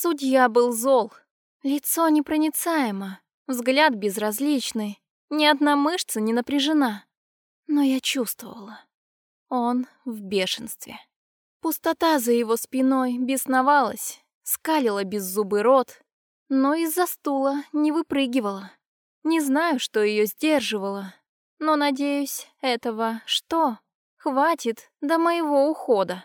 Судья был зол. Лицо непроницаемо, взгляд безразличный, ни одна мышца не напряжена. Но я чувствовала. Он в бешенстве. Пустота за его спиной бесновалась, скалила беззубый рот, но из-за стула не выпрыгивала. Не знаю, что ее сдерживало, но, надеюсь, этого что? Хватит до моего ухода.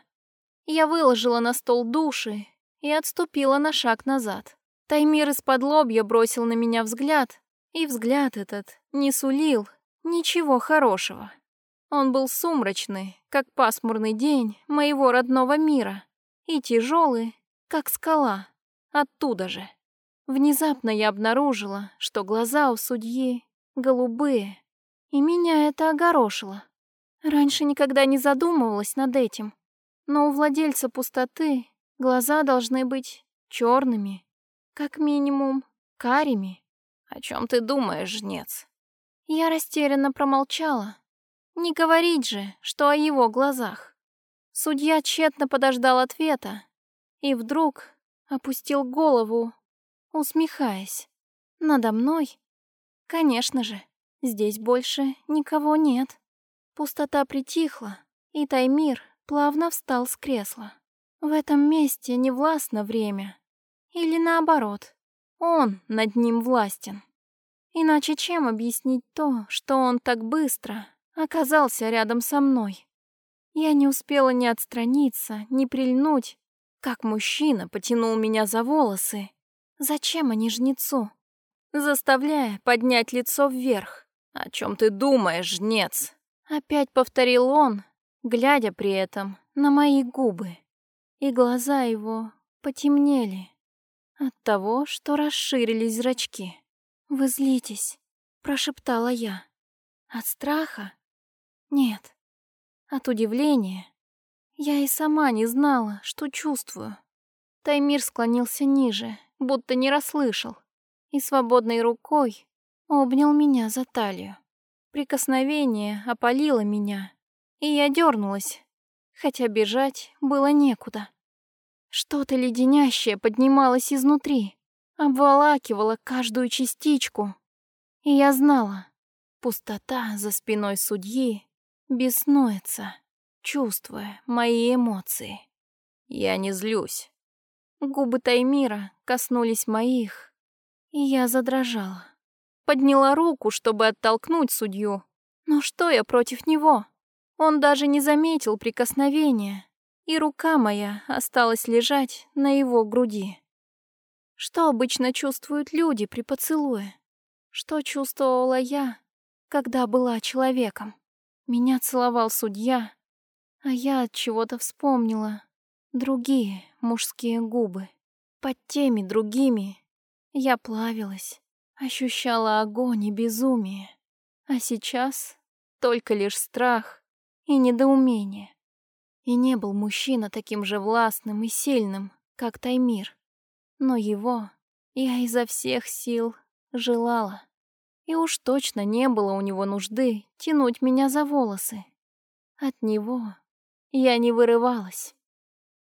Я выложила на стол души и отступила на шаг назад. Таймир из-под лобья бросил на меня взгляд, и взгляд этот не сулил ничего хорошего. Он был сумрачный, как пасмурный день моего родного мира, и тяжелый, как скала, оттуда же. Внезапно я обнаружила, что глаза у судьи голубые, и меня это огорошило. Раньше никогда не задумывалась над этим, но у владельца пустоты глаза должны быть черными, как минимум карими. О чем ты думаешь, жнец? Я растерянно промолчала, не говорить же, что о его глазах. Судья тщетно подождал ответа и вдруг опустил голову, усмехаясь. Надо мной? Конечно же, здесь больше никого нет. Пустота притихла, и Таймир плавно встал с кресла. В этом месте не властно время. Или наоборот, он над ним властен. Иначе чем объяснить то, что он так быстро оказался рядом со мной. Я не успела ни отстраниться, ни прильнуть, как мужчина потянул меня за волосы. Зачем они жнецу? Заставляя поднять лицо вверх. «О чем ты думаешь, жнец?» Опять повторил он, глядя при этом на мои губы. И глаза его потемнели от того, что расширились зрачки. «Вы злитесь», — прошептала я. «От страха нет. От удивления. Я и сама не знала, что чувствую. Таймир склонился ниже, будто не расслышал, и свободной рукой обнял меня за талию. Прикосновение опалило меня, и я дернулась, хотя бежать было некуда. Что-то леденящее поднималось изнутри, обволакивало каждую частичку. И я знала, пустота за спиной судьи беснуется, чувствуя мои эмоции. Я не злюсь. Губы Таймира коснулись моих, и я задрожала. Подняла руку, чтобы оттолкнуть судью. Но что я против него? Он даже не заметил прикосновения, и рука моя осталась лежать на его груди. Что обычно чувствуют люди при поцелуе? Что чувствовала я, когда была человеком? Меня целовал судья, а я от чего-то вспомнила другие мужские губы. Под теми другими я плавилась, ощущала огонь и безумие. А сейчас только лишь страх и недоумение. И не был мужчина таким же властным и сильным, как Таймир. Но его я изо всех сил желала. И уж точно не было у него нужды тянуть меня за волосы. От него я не вырывалась.